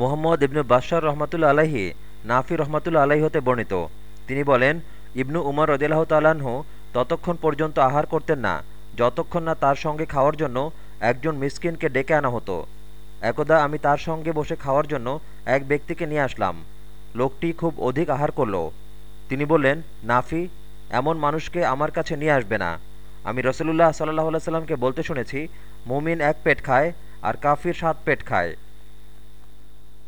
মোহাম্মদ ইবনু বাশার রহমতুল্লা আলাহি নাফি রহমতুল্লা আলাহি হতে বর্ণিত। তিনি বলেন, ইবনু উমর রদিল্লাহ তাল্লাহ্ন ততক্ষণ পর্যন্ত আহার করতেন না, যতক্ষণ না তার সঙ্গে খাওয়ার জন্য একজন মিসকিনকে ডেকে আনা হতো। একদা আমি তার সঙ্গে বসে খাওয়ার জন্য এক ব্যক্তিকে নিয়ে আসলাম। লোকটি খুব অধিক আহার করল। তিনি বললেন, নাফি, এমন মানুষকে আমার কাছে নিয়ে আসবে না। আমি রসুল্লাহ সাল্লাহ সাল্লামকে বলতে শুনেছি, মুমিন এক পেট খায় আর কাফির সাত পেট খায়।